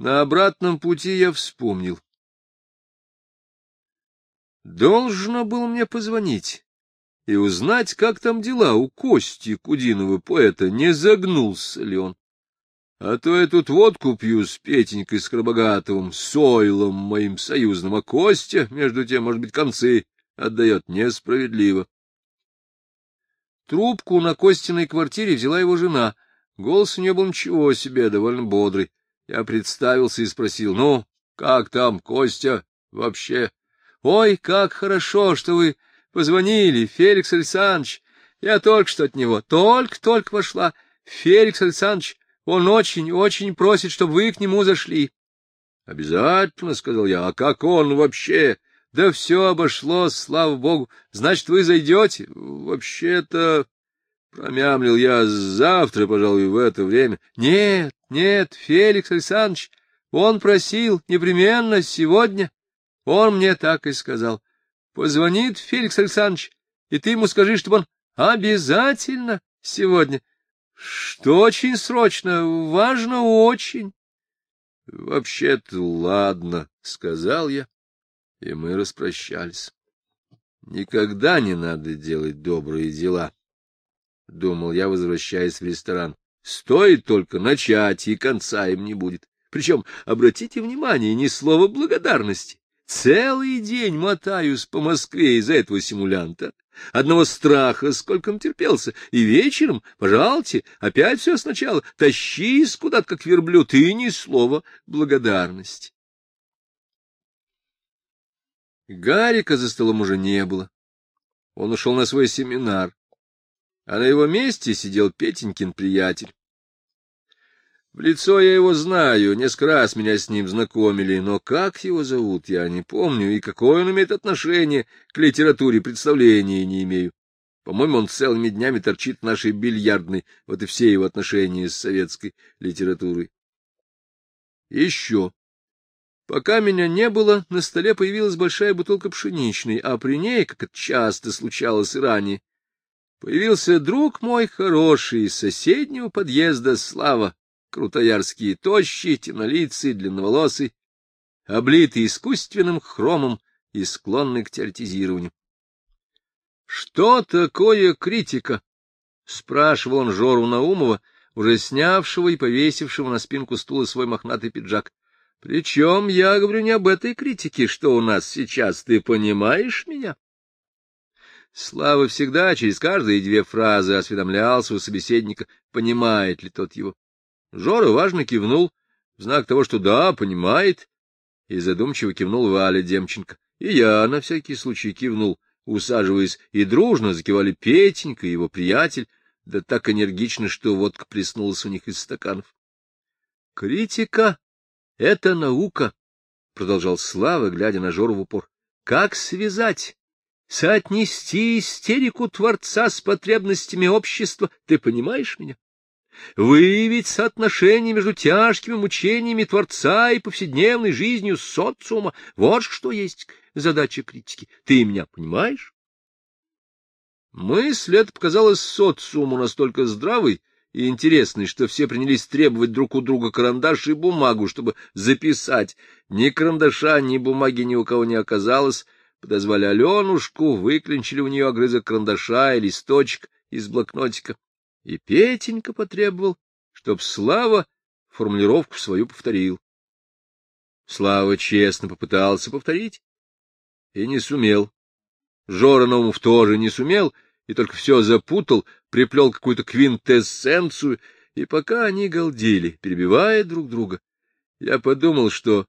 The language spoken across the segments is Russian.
На обратном пути я вспомнил. Должно было мне позвонить и узнать, как там дела у Кости Кудинова поэта, не загнулся ли он. А то я тут водку пью с Петенькой Скоробогатовым, с Ойлом моим союзным, а Костя, между тем, может быть, концы отдает несправедливо. Трубку на Костиной квартире взяла его жена. Голос у нее был ничего себе, довольно бодрый. Я представился и спросил, ну, как там, Костя, вообще? Ой, как хорошо, что вы позвонили, Феликс Александрович. Я только что от него, только-только вошла. Феликс Александрович, он очень-очень просит, чтобы вы к нему зашли. — Обязательно, — сказал я. — А как он вообще? — Да все обошлось, слава богу. Значит, вы зайдете? — Вообще-то... Промямлил я завтра, пожалуй, в это время. — Нет, нет, Феликс Александрович, он просил непременно сегодня. Он мне так и сказал. Позвонит Феликс Александрович, и ты ему скажи, чтобы он обязательно сегодня. Что очень срочно, важно очень. — Вообще-то ладно, — сказал я, и мы распрощались. Никогда не надо делать добрые дела, — думал я, возвращаясь в ресторан. Стоит только начать, и конца им не будет. Причем, обратите внимание, ни слова благодарности. Целый день мотаюсь по Москве из-за этого симулянта, одного страха, сколько терпелся, и вечером, пожалуйте, опять все сначала, тащись куда-то, как верблюд, и ни слова благодарности. Гарика за столом уже не было. Он ушел на свой семинар, а на его месте сидел Петенькин приятель. В лицо я его знаю, несколько раз меня с ним знакомили, но как его зовут, я не помню, и какое он имеет отношение к литературе, представления не имею. По-моему, он целыми днями торчит в нашей бильярдной, вот и все его отношения с советской литературой. Еще. Пока меня не было, на столе появилась большая бутылка пшеничной, а при ней, как это часто случалось и ранее, появился друг мой хороший из соседнего подъезда Слава, крутоярские, тощие, темнолицые, длинноволосый, облитый искусственным хромом и склонный к теоретизированию. — Что такое критика? — спрашивал он Жору Наумова, уже снявшего и повесившего на спинку стула свой мохнатый пиджак. — Причем я говорю не об этой критике, что у нас сейчас, ты понимаешь меня? Слава всегда через каждые две фразы осведомлял своего собеседника, понимает ли тот его. Жора важно кивнул, в знак того, что да, понимает, и задумчиво кивнул Валя Демченко. И я на всякий случай кивнул, усаживаясь, и дружно закивали Петенька и его приятель, да так энергично, что водка плеснулась у них из стаканов. — Критика — это наука, — продолжал Слава, глядя на Жору в упор. — Как связать, соотнести истерику Творца с потребностями общества, ты понимаешь меня? выявить соотношение между тяжкими мучениями Творца и повседневной жизнью социума. Вот что есть задача критики. Ты меня понимаешь? Мысль эта показалась социуму настолько здравой и интересной, что все принялись требовать друг у друга карандаш и бумагу, чтобы записать. Ни карандаша, ни бумаги ни у кого не оказалось. Подозвали Аленушку, выклинчили у нее огрызок карандаша и листочек из блокнотика. И Петенька потребовал, чтоб Слава формулировку свою повторил. Слава честно попытался повторить и не сумел. Жора Наумов тоже не сумел и только все запутал, приплел какую-то квинтэссенцию, и пока они галдели, перебивая друг друга, я подумал, что,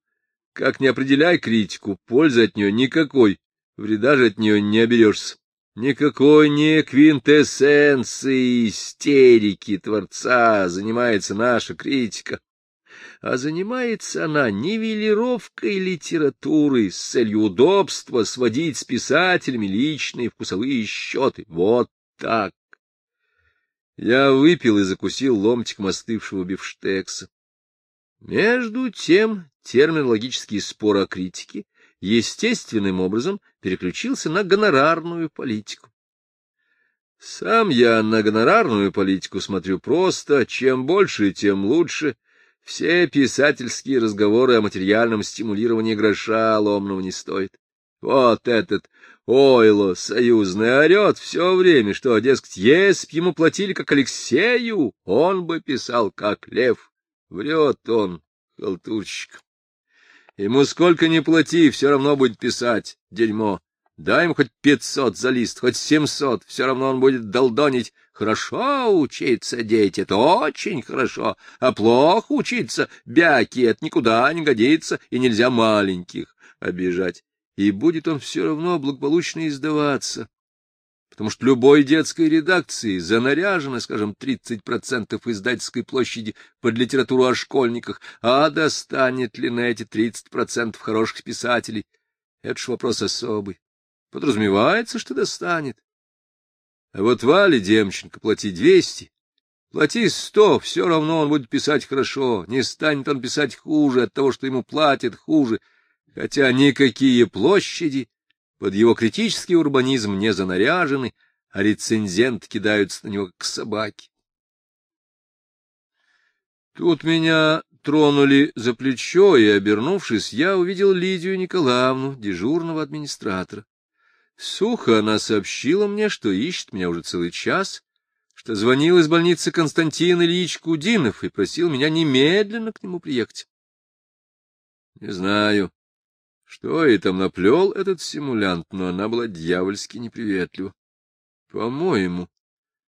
как не определяй критику, пользы от нее никакой, вреда же от нее не оберешься. Никакой не квинтэссенции истерики Творца занимается наша критика, а занимается она нивелировкой литературы с целью удобства сводить с писателями личные вкусовые счеты. Вот так. Я выпил и закусил ломтиком остывшего бифштекса. Между тем терминологический спор о критике естественным образом переключился на гонорарную политику. Сам я на гонорарную политику смотрю просто, чем больше, тем лучше. Все писательские разговоры о материальном стимулировании гроша ломного не стоят. Вот этот Ойло союзный орет все время, что, дескать, если б ему платили как Алексею, он бы писал как лев. Врет он, халтурщик. Ему сколько ни плати, все равно будет писать дерьмо. Дай ему хоть пятьсот за лист, хоть семьсот, все равно он будет долдонить. Хорошо учиться, дети, это очень хорошо, а плохо учиться, бяки, это никуда не годится, и нельзя маленьких обижать. И будет он все равно благополучно издаваться, потому что любой детской редакции занаряжено, скажем, 30% издательской площади под литературу о школьниках, а достанет ли на эти 30% хороших писателей? Это ж вопрос особый. Подразумевается, что достанет. А вот Вале Демченко плати двести, плати сто, все равно он будет писать хорошо, не станет он писать хуже от того, что ему платят хуже, хотя никакие площади под его критический урбанизм не занаряжены, а рецензенты кидаются на него как собаки. Тут меня тронули за плечо, и, обернувшись, я увидел Лидию Николаевну, дежурного администратора. Сухо она сообщила мне, что ищет меня уже целый час, что звонил из больницы Константин Ильич Кудинов и просил меня немедленно к нему приехать. Не знаю, что и там наплел этот симулянт, но она была дьявольски неприветлива. По-моему,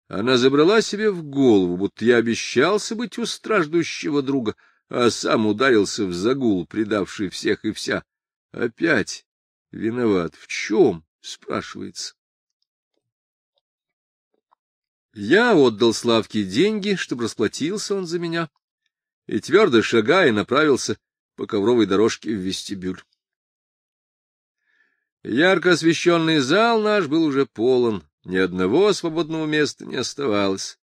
она забрала себе в голову, будто я обещался быть у страждущего друга, а сам ударился в загул, предавший всех и вся. Опять виноват. В чем? спрашивается. Я отдал Славке деньги, чтобы расплатился он за меня, и твердо шагая направился по ковровой дорожке в вестибюль. Ярко освещенный зал наш был уже полон, ни одного свободного места не оставалось.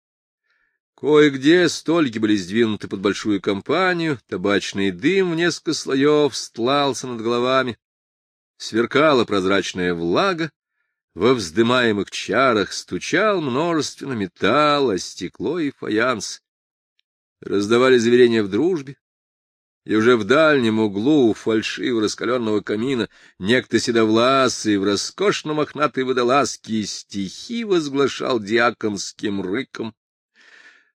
Кое-где столики были сдвинуты под большую компанию, табачный дым в несколько слоев стлался над головами сверкала прозрачная влага, во вздымаемых чарах стучал множественно металла, стекло и фаянс. Раздавали заверения в дружбе, и уже в дальнем углу у фальшиво раскаленного камина некто седовласый в роскошно мохнатой водолазке стихи возглашал диаконским рыком.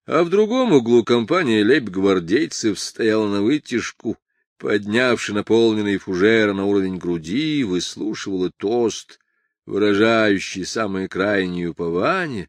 А в другом углу компания лейб-гвардейцев стояла на вытяжку, поднявши наполненный фужер на уровень груди, выслушивала тост, выражающий самое крайнее упование,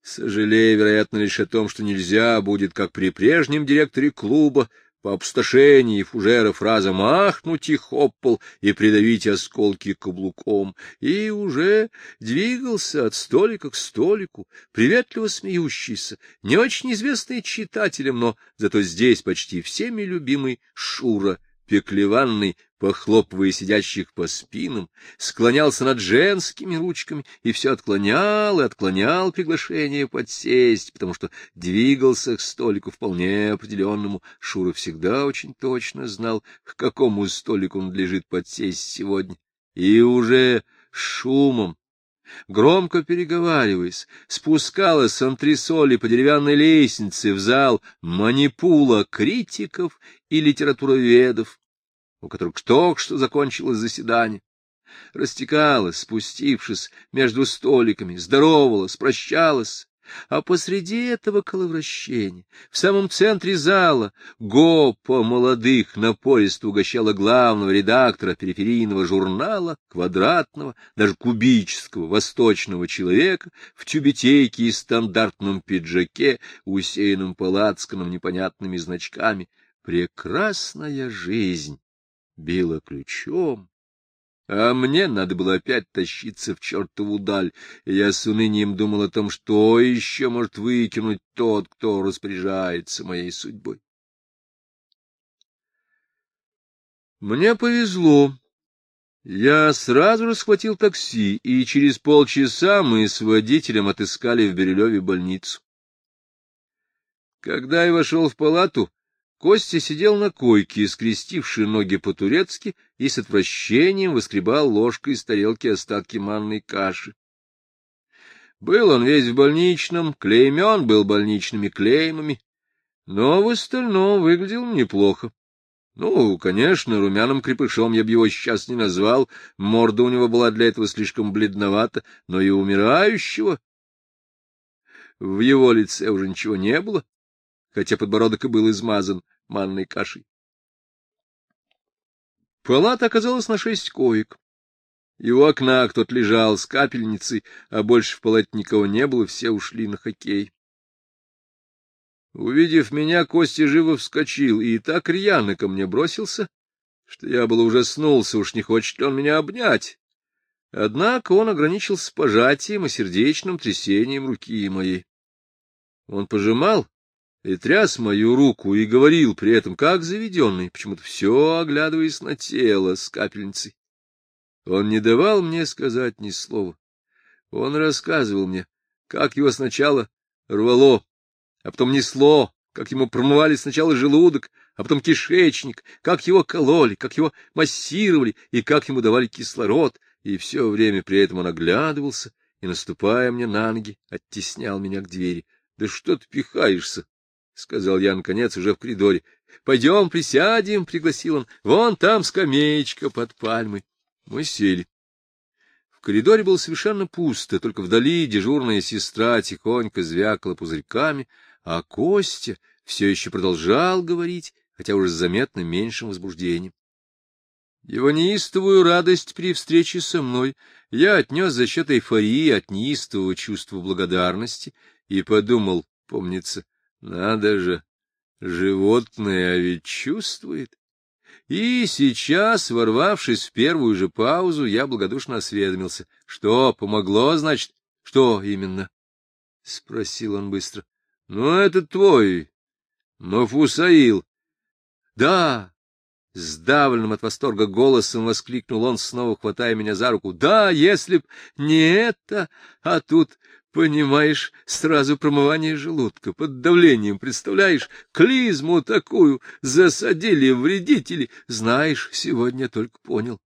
сожалея, вероятно, лишь о том, что нельзя будет, как при прежнем директоре клуба, по опустошении фужера фраза «махнуть их об пол и придавить осколки каблуком», и уже двигался от столика к столику, приветливо смеющийся, не очень известный читателям, но зато здесь почти всеми любимый Шура Пеклеванный, похлопывая сидящих по спинам, склонялся над женскими ручками и все отклонял и отклонял приглашение подсесть, потому что двигался к столику вполне определенному. Шура всегда очень точно знал, к какому столику он лежит подсесть сегодня. И уже шумом, громко переговариваясь, спускалась с антресоли по деревянной лестнице в зал манипула критиков и литературоведов, у которых только что закончилось заседание. Растекалась, спустившись между столиками, здоровалась, прощалась, а посреди этого коловращения, в самом центре зала, гопа молодых напористо угощала главного редактора периферийного журнала, квадратного, даже кубического, восточного человека в тюбетейке и стандартном пиджаке, усеянном палацканом непонятными значками. Прекрасная жизнь била ключом, а мне надо было опять тащиться в чертову даль, и я с унынием думал о том, что еще может выкинуть тот, кто распоряжается моей судьбой. Мне повезло. Я сразу же схватил такси, и через полчаса мы с водителем отыскали в Бирюлеве больницу. Когда я вошел в палату, Костя сидел на койке, скрестивший ноги по-турецки, и с отвращением воскребал ложкой из тарелки остатки манной каши. Был он весь в больничном, клеймен был больничными клеймами. но в остальном выглядел неплохо. Ну, конечно, румяным крепышом я бы его сейчас не назвал, морда у него была для этого слишком бледновата, но и умирающего в его лице уже ничего не было, хотя подбородок и был измазан манной кашей. Палата оказалась на шесть коек. И у окна кто-то лежал с капельницей, а больше в палате никого не было, все ушли на хоккей. Увидев меня, Костя живо вскочил и так рьяно ко мне бросился, что я было ужаснулся, уж не хочет ли он меня обнять. Однако он ограничился пожатием и сердечным трясением руки моей. Он пожимал и тряс мою руку и говорил при этом, как заведенный, почему-то все оглядываясь на тело с капельницей. Он не давал мне сказать ни слова. Он рассказывал мне, как его сначала рвало а потом несло, как ему промывали сначала желудок, а потом кишечник, как его кололи, как его массировали и как ему давали кислород, и все время при этом он оглядывался и, наступая мне на ноги, оттеснял меня к двери. — Да что ты пихаешься? — сказал я, наконец, уже в коридоре. — Пойдем присядем, — пригласил он. — Вон там скамеечка под пальмой. Мы сели. В коридоре было совершенно пусто, только вдали дежурная сестра тихонько звякала пузырьками, а Костя все еще продолжал говорить, хотя уже с заметно меньшим возбуждением. Его неистовую радость при встрече со мной я отнес за счет эйфории от неистового чувства благодарности и подумал, помнится, надо же, животное а ведь чувствует. И сейчас, ворвавшись в первую же паузу, я благодушно осведомился. — Что, помогло, значит? — Что именно? — спросил он быстро. — Ну, это твой, Мафусаил. — Да! — сдавленным от восторга голосом воскликнул он, снова хватая меня за руку. — Да, если б не это, а тут, понимаешь, сразу промывание желудка под давлением, представляешь, клизму такую засадили вредители. Знаешь, сегодня только понял.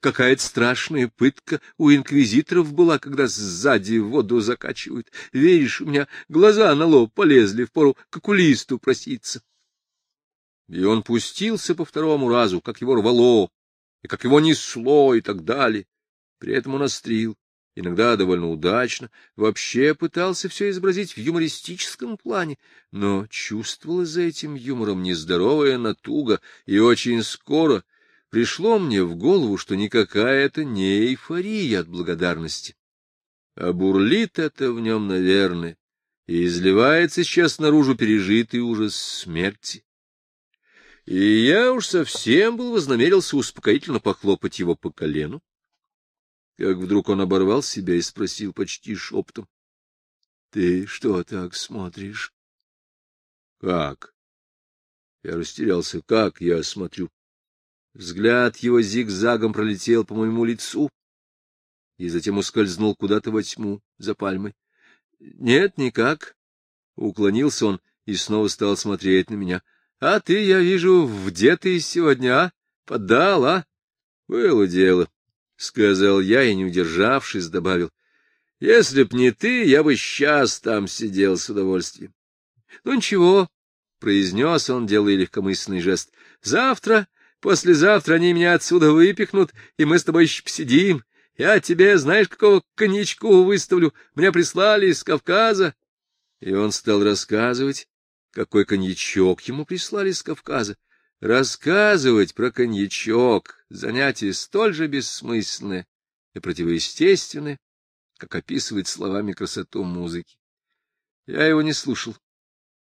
Какая-то страшная пытка у инквизиторов была, когда сзади воду закачивают. Веришь, у меня глаза на лоб полезли, впору к окулисту проситься. И он пустился по второму разу, как его рвало, и как его несло, и так далее. При этом он острил, иногда довольно удачно, вообще пытался все изобразить в юмористическом плане, но чувствовалась за этим юмором нездоровая натуга, и очень скоро пришло мне в голову, что никакая это не эйфория от благодарности, а бурлит это в нем, наверное, и изливается сейчас наружу пережитый ужас смерти. И я уж совсем был вознамерился успокоительно похлопать его по колену, как вдруг он оборвал себя и спросил почти шепотом. — Ты что так смотришь? — Как? Я растерялся. Как я смотрю? Взгляд его зигзагом пролетел по моему лицу и затем ускользнул куда-то во тьму за пальмой. — Нет, никак. Уклонился он и снова стал смотреть на меня. — А ты, я вижу, где ты сегодня, а? Поддал, а? — Было дело, — сказал я и, не удержавшись, добавил. — Если б не ты, я бы сейчас там сидел с удовольствием. — Ну, ничего, — произнес он, делая легкомысленный жест. — Завтра Послезавтра они меня отсюда выпихнут, и мы с тобой еще посидим. Я тебе, знаешь, какого коньячку выставлю? Меня прислали из Кавказа. И он стал рассказывать, какой коньячок ему прислали из Кавказа. Рассказывать про коньячок — занятие столь же бессмысленное и противоестественное, как описывать словами красоту музыки. Я его не слушал.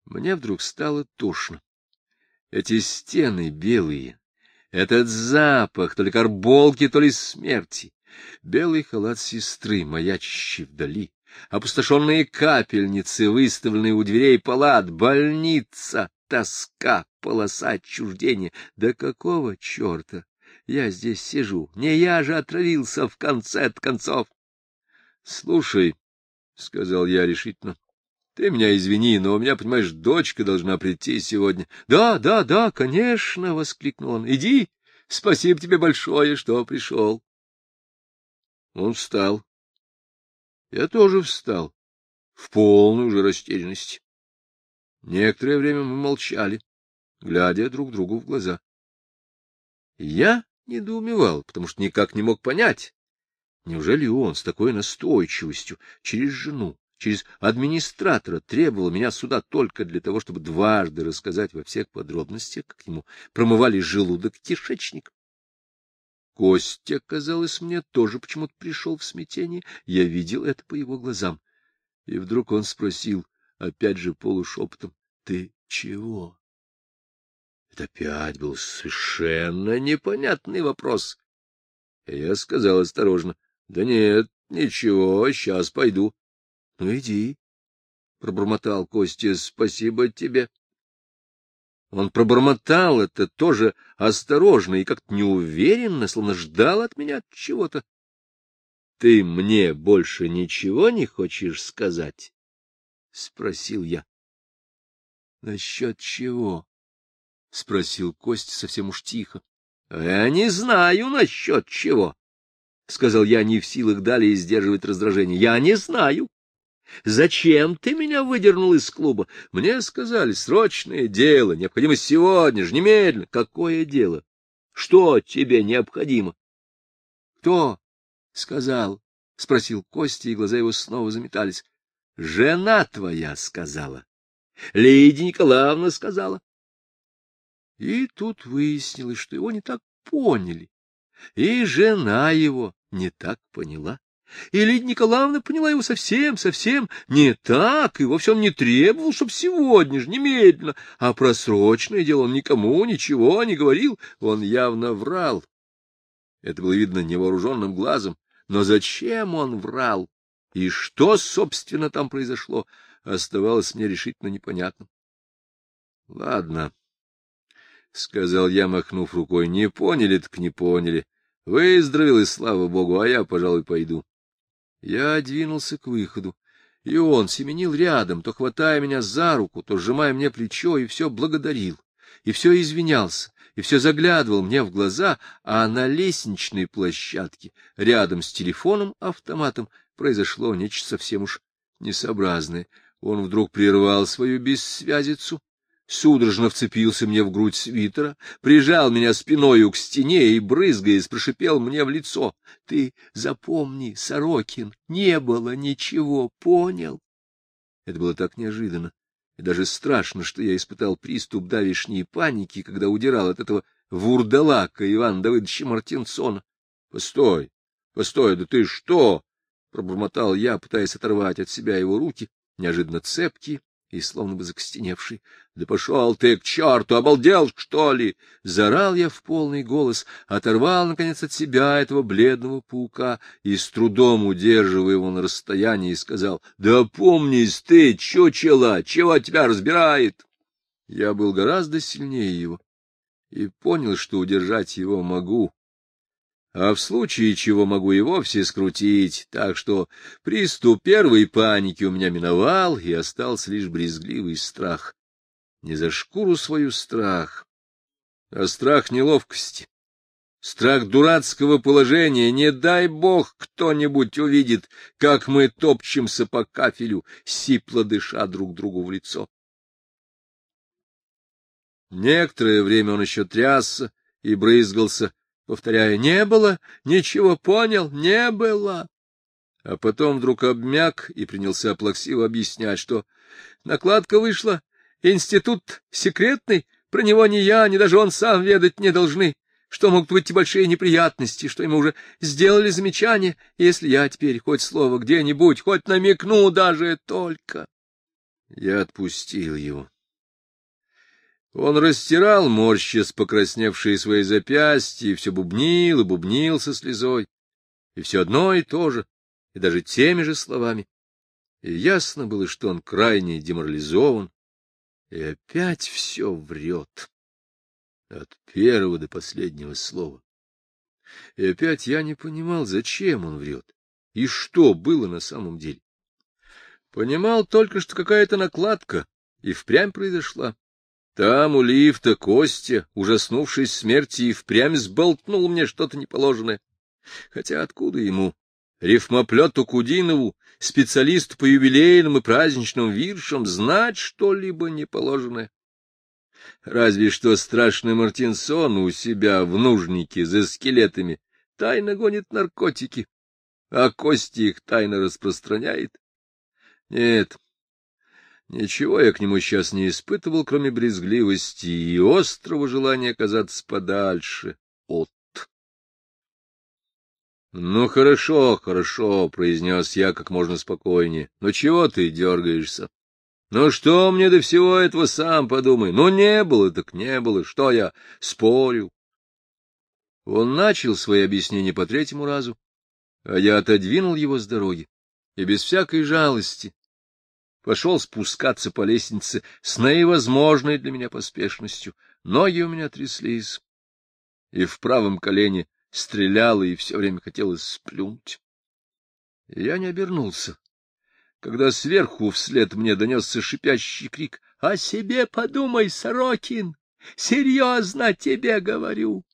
Мне вдруг стало тошно. Эти стены белые, этот запах, то ли карболки, то ли смерти. Белый халат сестры, маячащий вдали. Опустошенные капельницы, выставленные у дверей палат, больница, тоска, полоса отчуждения. Да какого черта? Я здесь сижу, не я же отравился в конце концов. — Слушай, — сказал я решительно, — ты меня извини, но у меня, понимаешь, дочка должна прийти сегодня. — Да, да, да, конечно, — воскликнул он. — Иди, спасибо тебе большое, что пришел. Он встал. Я тоже встал, в полной уже растерянности. Некоторое время мы молчали, глядя друг другу в глаза. Я недоумевал, потому что никак не мог понять, неужели он с такой настойчивостью через жену, через администратора требовал меня сюда только для того, чтобы дважды рассказать во всех подробностях, как ему промывали желудок кишечник. Костя, казалось мне, тоже почему-то пришел в смятение. Я видел это по его глазам. И вдруг он спросил, опять же полушепотом, — Ты чего? Это опять был совершенно непонятный вопрос. Я сказал осторожно, — Да нет, ничего, сейчас пойду. — Ну, иди, — пробормотал Костя, — спасибо тебе. Он пробормотал это тоже осторожно и как-то неуверенно, словно ждал от меня чего-то. — Ты мне больше ничего не хочешь сказать? — спросил я. — Насчет чего? — спросил Костя совсем уж тихо. — Я не знаю насчет чего, — сказал я, не в силах далее сдерживать раздражение. — Я не знаю. Зачем ты меня выдернул из клуба? Мне сказали, срочное дело, необходимо сегодня же, немедленно. Какое дело? Что тебе необходимо? — Кто сказал? — спросил Костя, и глаза его снова заметались. — Жена твоя сказала. Лидия Николаевна сказала. И тут выяснилось, что его не так поняли, и жена его не так поняла. И Лидия Николаевна поняла его совсем, совсем не так, и вовсе он не требовал, чтоб сегодня же, немедленно, а про срочное дело он никому ничего не говорил, он явно врал. Это было видно невооруженным глазом, но зачем он врал? И что, собственно, там произошло, оставалось мне решительно непонятным. — Ладно, — сказал я, махнув рукой, — не поняли, так не поняли. Выздоровел, и слава богу, а я, пожалуй, пойду. Я двинулся к выходу, и он семенил рядом, то хватая меня за руку, то сжимая мне плечо, и все благодарил, и все извинялся, и все заглядывал мне в глаза, а на лестничной площадке, рядом с телефоном-автоматом, произошло нечто совсем уж несообразное. Он вдруг прервал свою бессвязицу, судорожно вцепился мне в грудь свитера, прижал меня спиною к стене и, брызгаясь, прошипел мне в лицо. — Ты запомни, Сорокин, не было ничего, понял? Это было так неожиданно и даже страшно, что я испытал приступ давишней паники, когда удирал от этого вурдалака Ивана Давыдовича Мартинсона. — Постой, постой, да ты что? — пробормотал я, пытаясь оторвать от себя его руки, неожиданно цепкие, и словно бы закостеневший. — Да пошел ты к черту, обалдел, что ли? — заорал я в полный голос, оторвал, наконец, от себя этого бледного паука и, с трудом удерживая его на расстоянии, сказал, — Да помнись ты, чучела, чего тебя разбирает? Я был гораздо сильнее его и понял, что удержать его могу, а в случае чего могу и вовсе скрутить, так что приступ первой паники у меня миновал, и остался лишь брезгливый страх. Не за шкуру свою страх, а страх неловкости, страх дурацкого положения. Не дай бог кто-нибудь увидит, как мы топчемся по кафелю, сипло дыша друг другу в лицо. Некоторое время он еще трясся и брызгался, повторяя «не было, ничего понял, не было». А потом вдруг обмяк и принялся плаксиво объяснять, что накладка вышла, институт секретный, про него ни я, ни даже он сам ведать не должны, что могут быть большие неприятности, что ему уже сделали замечание, если я теперь хоть слово где-нибудь, хоть намекну даже только. Я отпустил его. Он растирал морщис покрасневшие свои запястья и все бубнил и бубнил со слезой. И все одно и то же, и даже теми же словами. И ясно было, что он крайне деморализован, и опять все врет. От первого до последнего слова. И опять я не понимал, зачем он врет, и что было на самом деле. Понимал только, что какая-то накладка и впрямь произошла. Там у лифта Костя, ужаснувшись смерти, и впрямь сболтнул мне что-то неположенное. Хотя откуда ему, рифмоплету Кудинову, специалисту по юбилейным и праздничным виршам, знать что-либо неположенное. Разве что страшный Мартинсон у себя в нужнике за скелетами тайно гонит наркотики, а кости их тайно распространяет. Нет, ничего я к нему сейчас не испытывал, кроме брезгливости и острого желания оказаться подальше от. — Ну, хорошо, хорошо, — произнес я как можно спокойнее. — Ну, чего ты дергаешься? Ну, что мне до всего этого, сам подумай. Ну, не было, так не было. Что я спорю? Он начал свои объяснения по третьему разу, а я отодвинул его с дороги и без всякой жалости пошел спускаться по лестнице с наивозможной для меня поспешностью. Ноги у меня тряслись, и в правом колене стреляло, и все время хотелось сплюнуть. я не обернулся, когда сверху вслед мне донесся шипящий крик — О себе подумай, Сорокин! Серьезно тебе говорю!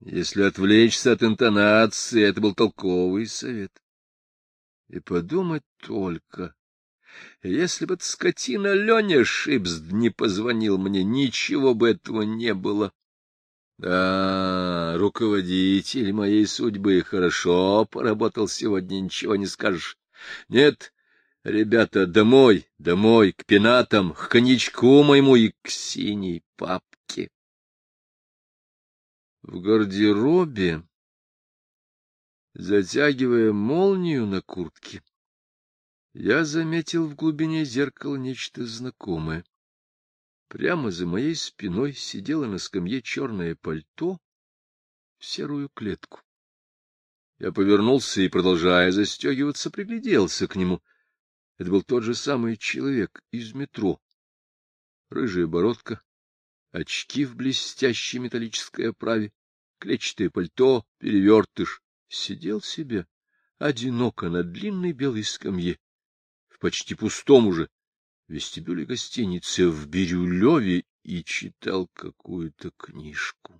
Если отвлечься от интонации, это был толковый совет. И подумать только, если бы скотина Леня Шипсд не позвонил мне, ничего бы этого не было. Да, руководитель моей судьбы хорошо поработал сегодня, ничего не скажешь. Нет, ребята, домой, домой, к пенатам, к коньячку моему и к синей папке. В гардеробе, затягивая молнию на куртке, я заметил в глубине зеркала нечто знакомое. Прямо за моей спиной сидело на скамье черное пальто в серую клетку. Я повернулся и, продолжая застегиваться, пригляделся к нему. Это был тот же самый человек из метро. Рыжая бородка, очки в блестящей металлической оправе, клетчатое пальто, перевертыш. Сидел себе одиноко на длинной белой скамье, почти пустом уже вестибюле гостиницы в Бирюлеве и читал какую-то книжку.